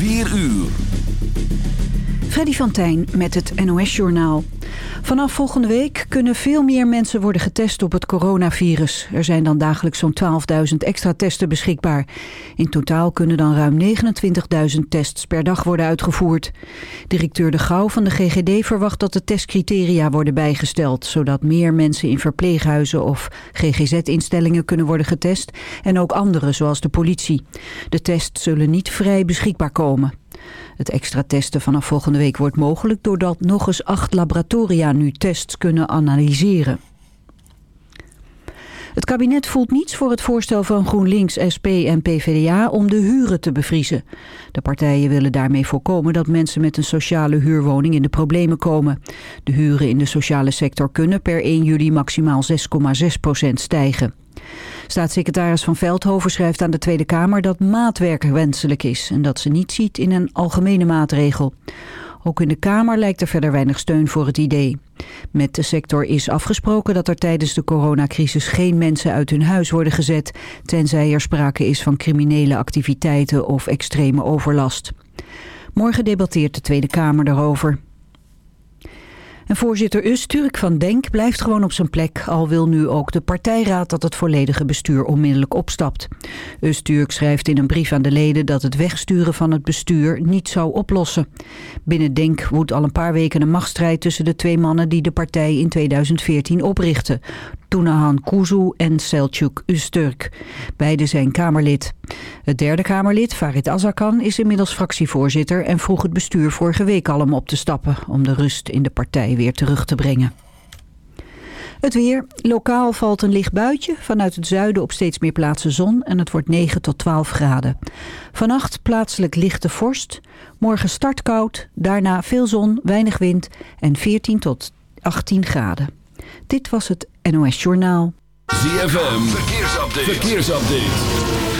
4 uur. Freddy van Tijn met het NOS-journaal. Vanaf volgende week kunnen veel meer mensen worden getest op het coronavirus. Er zijn dan dagelijks zo'n 12.000 extra testen beschikbaar. In totaal kunnen dan ruim 29.000 tests per dag worden uitgevoerd. Directeur De Gouw van de GGD verwacht dat de testcriteria worden bijgesteld... zodat meer mensen in verpleeghuizen of GGZ-instellingen kunnen worden getest... en ook anderen, zoals de politie. De tests zullen niet vrij beschikbaar komen. Het extra testen vanaf volgende week wordt mogelijk... doordat nog eens acht laboratoria nu tests kunnen analyseren. Het kabinet voelt niets voor het voorstel van GroenLinks, SP en PvdA om de huren te bevriezen. De partijen willen daarmee voorkomen dat mensen met een sociale huurwoning in de problemen komen. De huren in de sociale sector kunnen per 1 juli maximaal 6,6 procent stijgen. Staatssecretaris Van Veldhoven schrijft aan de Tweede Kamer dat maatwerk wenselijk is en dat ze niet ziet in een algemene maatregel. Ook in de Kamer lijkt er verder weinig steun voor het idee. Met de sector is afgesproken dat er tijdens de coronacrisis geen mensen uit hun huis worden gezet, tenzij er sprake is van criminele activiteiten of extreme overlast. Morgen debatteert de Tweede Kamer daarover. En voorzitter Usturk van Denk blijft gewoon op zijn plek... al wil nu ook de partijraad dat het volledige bestuur onmiddellijk opstapt. Usturk schrijft in een brief aan de leden dat het wegsturen van het bestuur niet zou oplossen. Binnen Denk woedt al een paar weken een machtsstrijd tussen de twee mannen... die de partij in 2014 oprichtten. Tunahan Kuzu en Selçuk Usturk. Beide zijn Kamerlid. Het derde Kamerlid, Farid Azarkan, is inmiddels fractievoorzitter... en vroeg het bestuur vorige week al om op te stappen... om de rust in de partij weer terug te brengen. Het weer. Lokaal valt een licht buitje. Vanuit het zuiden op steeds meer plaatsen zon en het wordt 9 tot 12 graden. Vannacht plaatselijk lichte vorst. Morgen start koud, daarna veel zon, weinig wind en 14 tot 18 graden. Dit was het NOS Journaal. ZFM, verkeersupdate. verkeersupdate.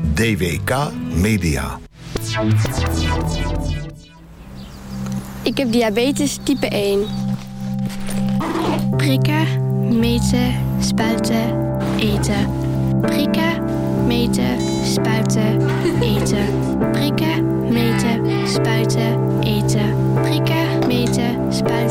DWK Media. Ik heb diabetes type 1. Prikken, meten, spuiten, eten. Prikken, meten, spuiten, eten. Prikken, meten, spuiten, eten. Prikken, meten, spuiten,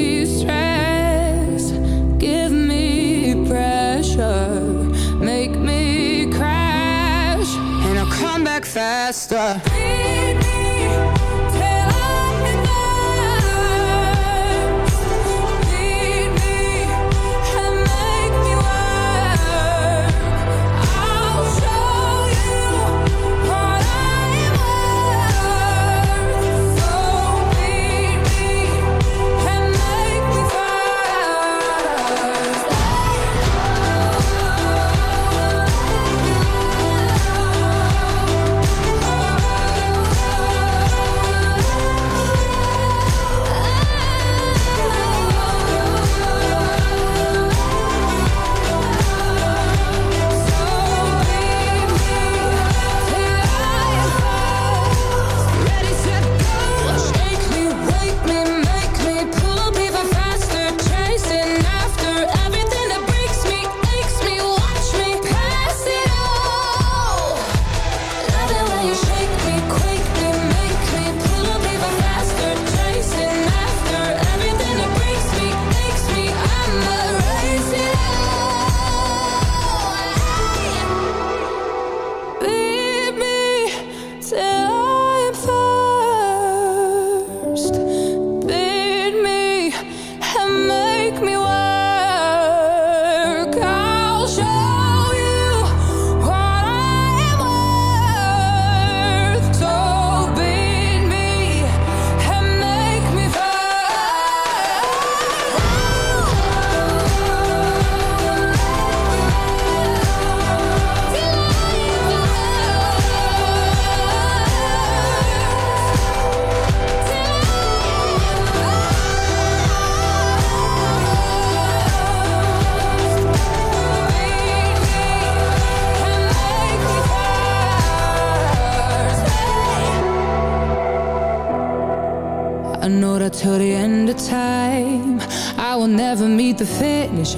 faster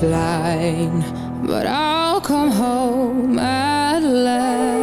line, but I'll come home at last.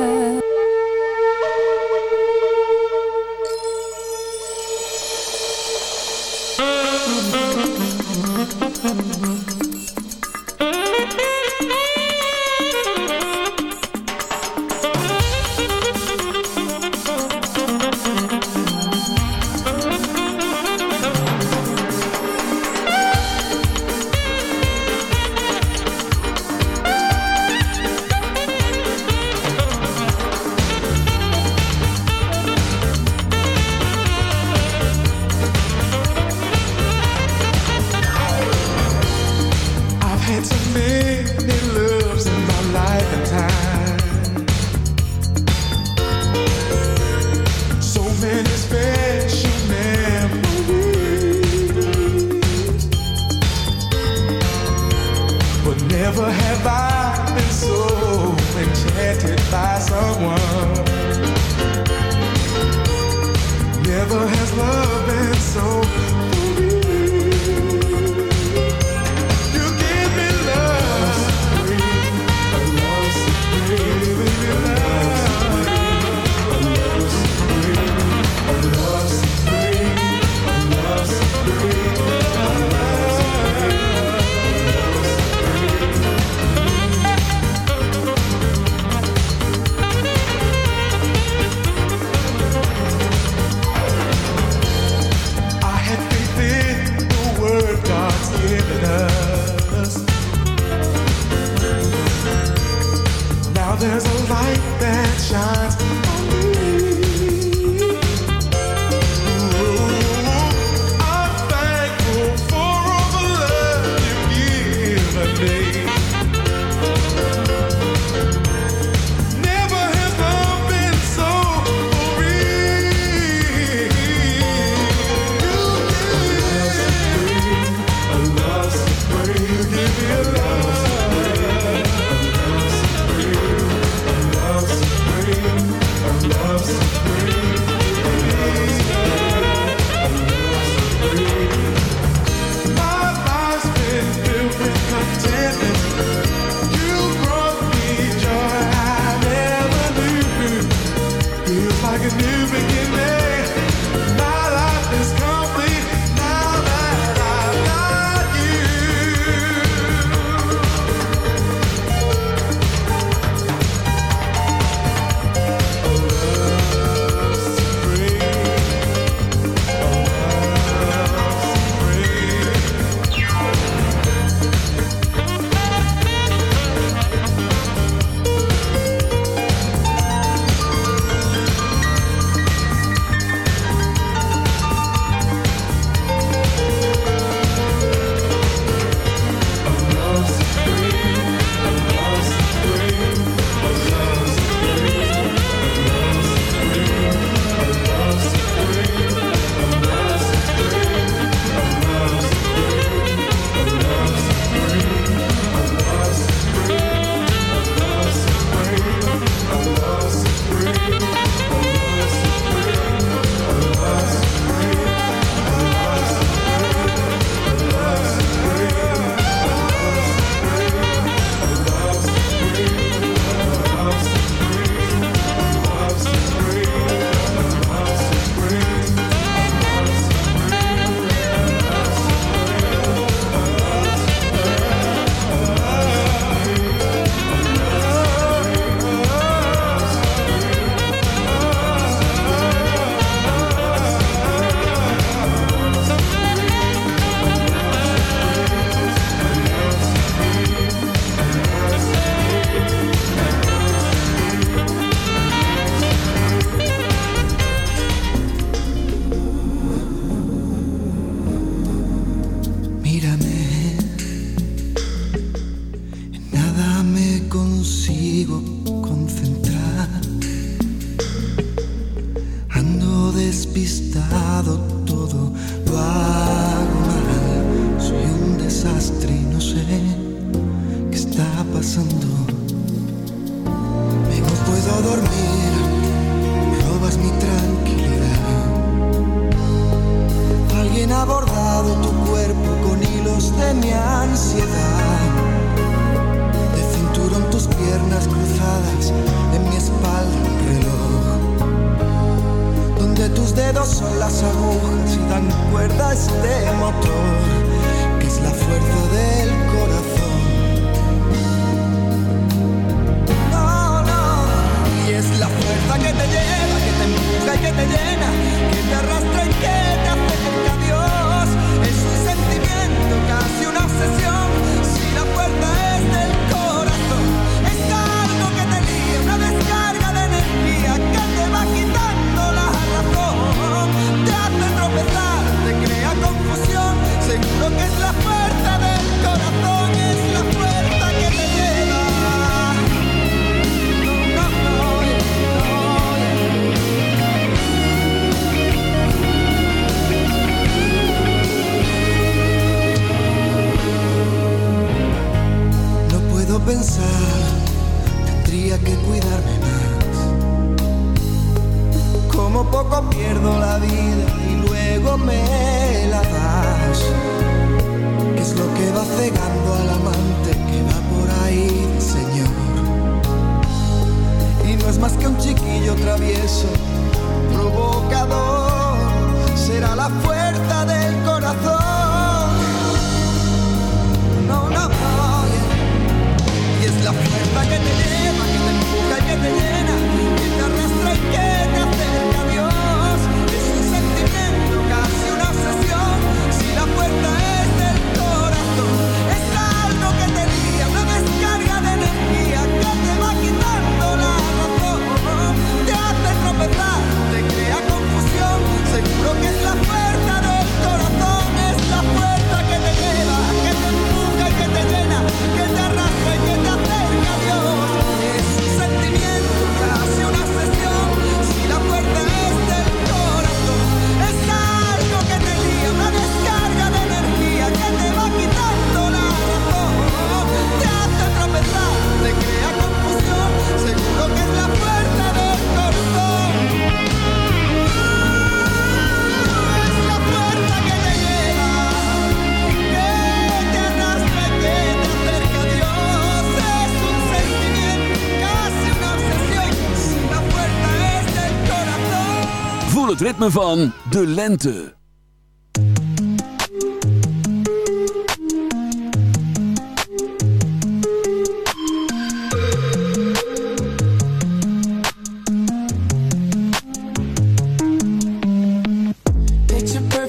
Het ritme van de lente.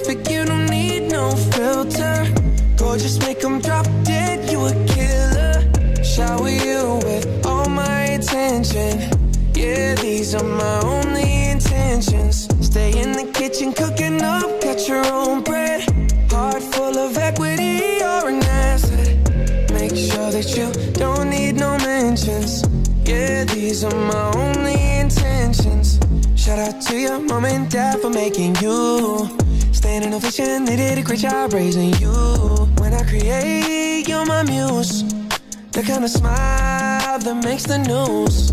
Picture your own bread. Heart full of equity, you're an asset. Make sure that you don't need no mentions. Yeah, these are my only intentions. Shout out to your mom and dad for making you. Standing ovation, they did a great job raising you. When I create, you're my muse. The kind of smile that makes the news.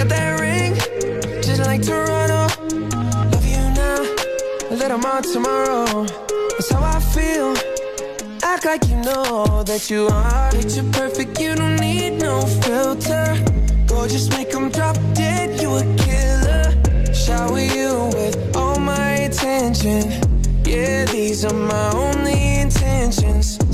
Got that ring, just like Toronto. Love you now, a little more tomorrow. That's how I feel. Act like you know that you are. Picture perfect, you don't need no filter. Gorgeous, make them drop dead, you a killer. Shower you with all my attention. Yeah, these are my only intentions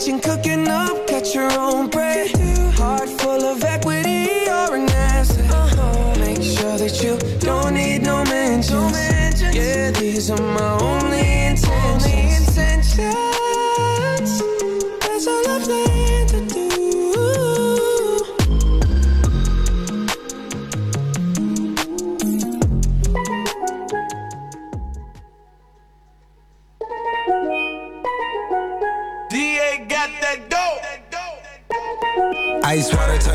kitchen, cooking up, catch your own bread. Heart full of equity, you're an asset. Make sure that you don't need no mentions. Yeah, these are my only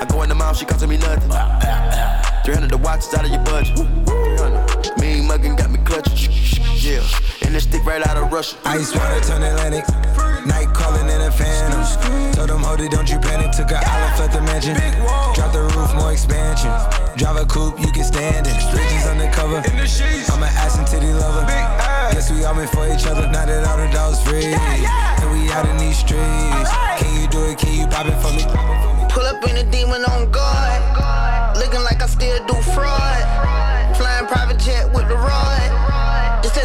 I go in the mouth, she costing me nothing. 300 the watch is out of your budget. 300. Mean muggin' got me clutching. Yeah. And this stick right out of Russia. Ice water turn Atlantic. Night calling in a phantom. Told them, hold it, don't you panic. Took a island, left the mansion. Drop the roof, more expansion. Drive a coupe, you can stand it. Bridges undercover. I'm an ass and titty lover. Guess we all meant for each other. Now that all the dogs free. And we out in these streets.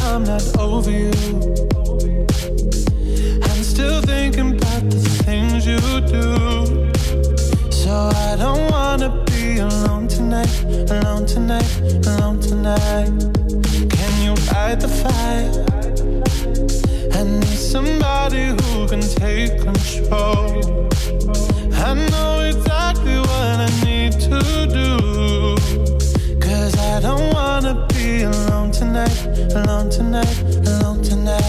I'm not over you. I'm still thinking about the things you do. So I don't wanna be alone tonight, alone tonight, alone tonight. Can you fight the fire? I need somebody who can take control. I know exactly what I need to do. I don't wanna be alone tonight, alone tonight, alone tonight.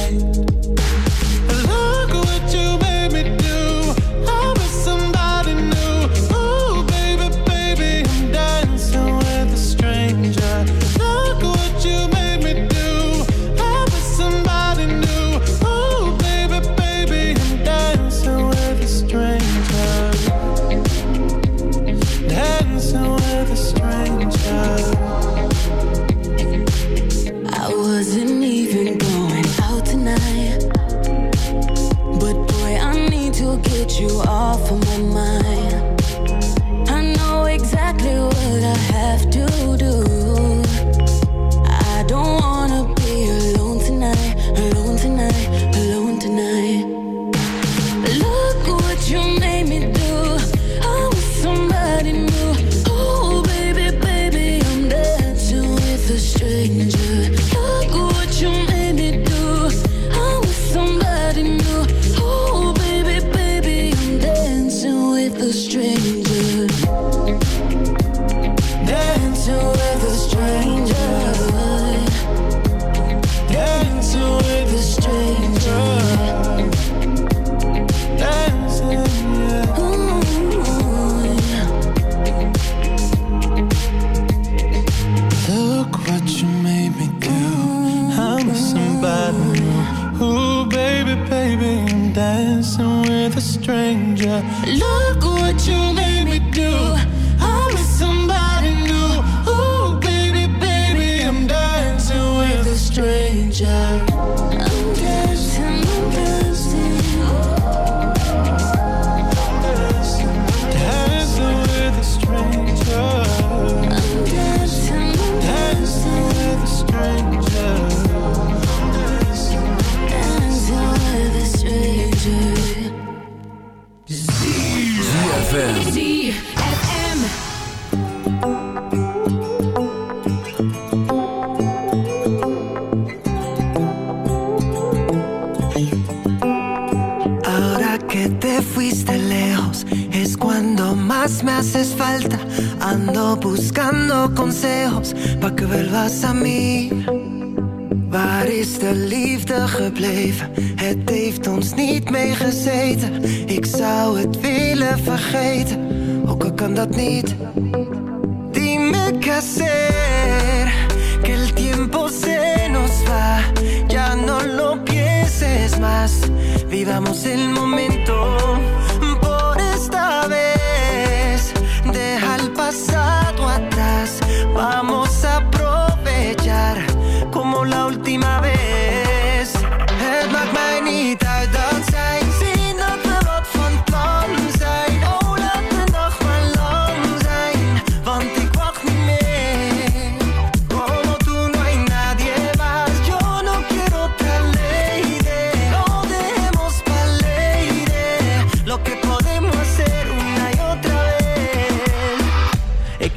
dat niet.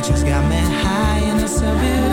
Nature's got me high in it's so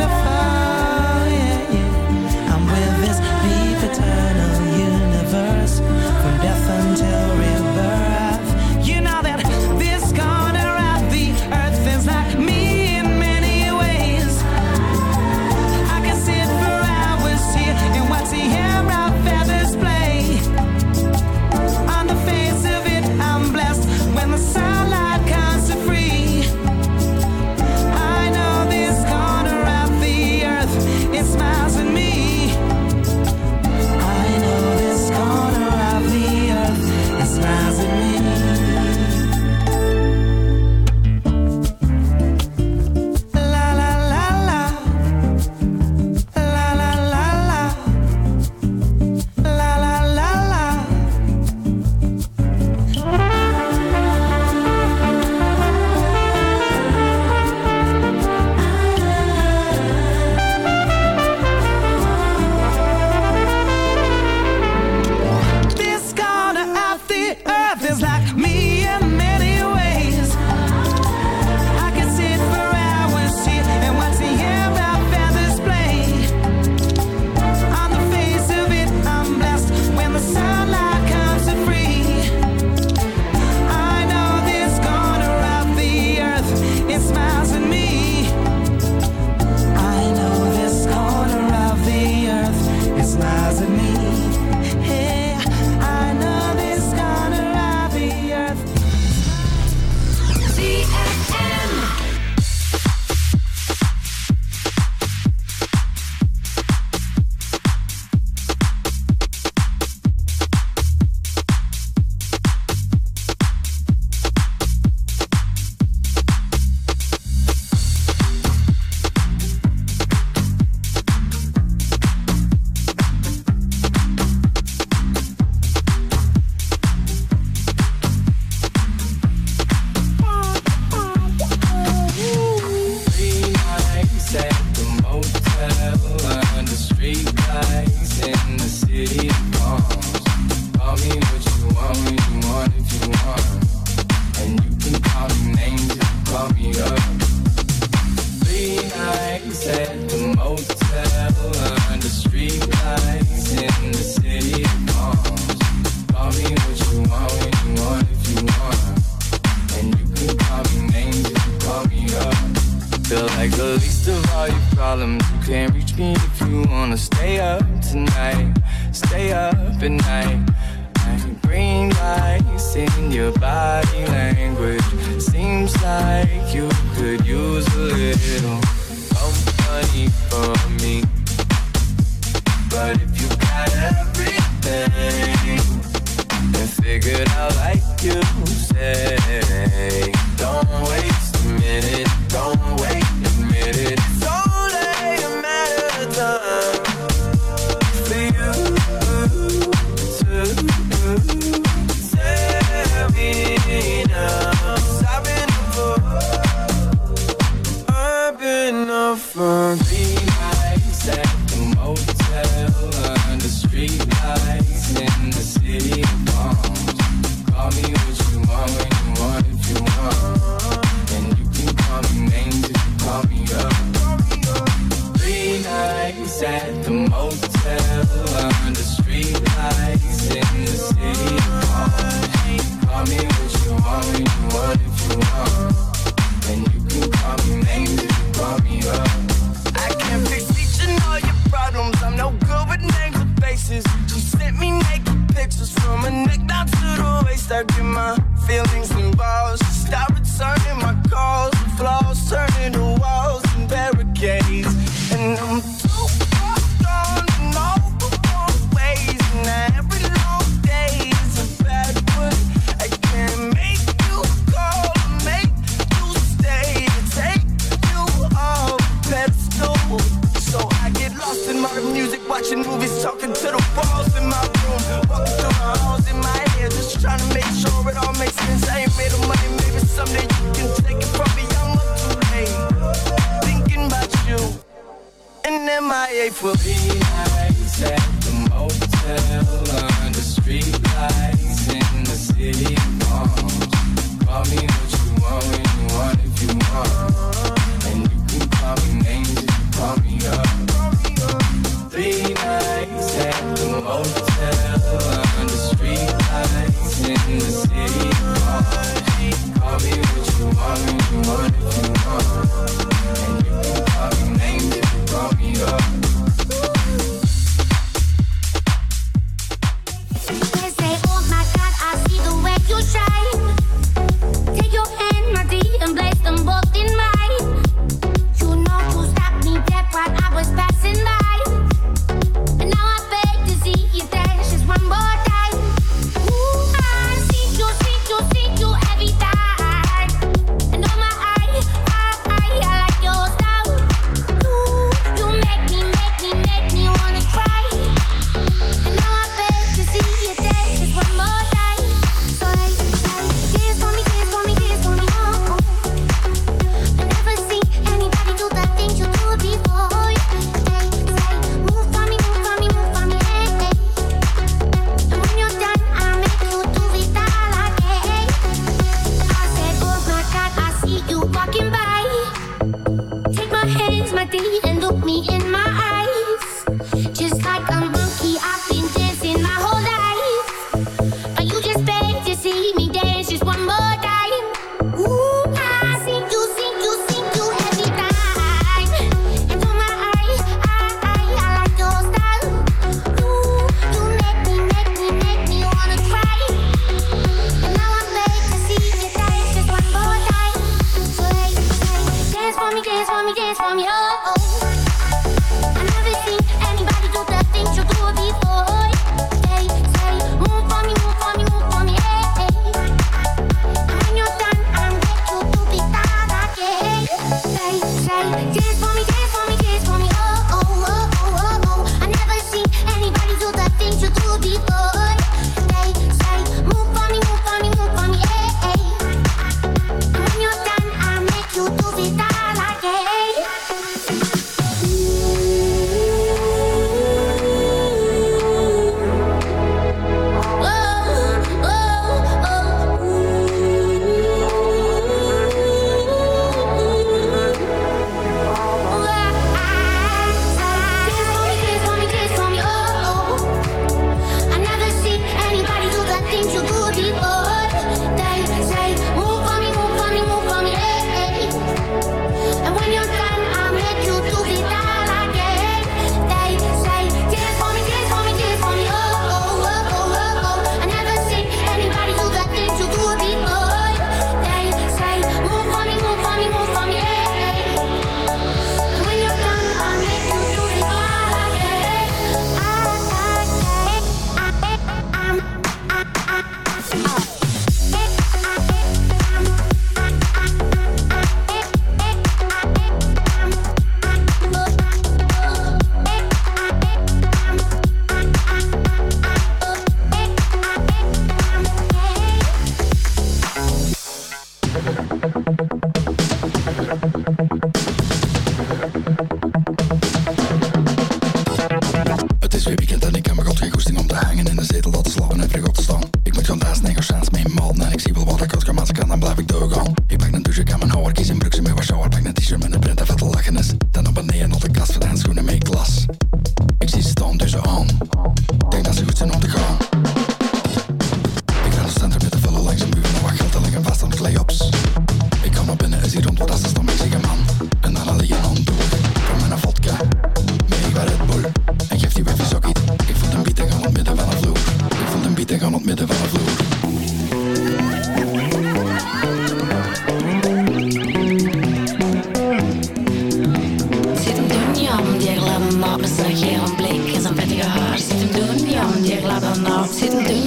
I don't know.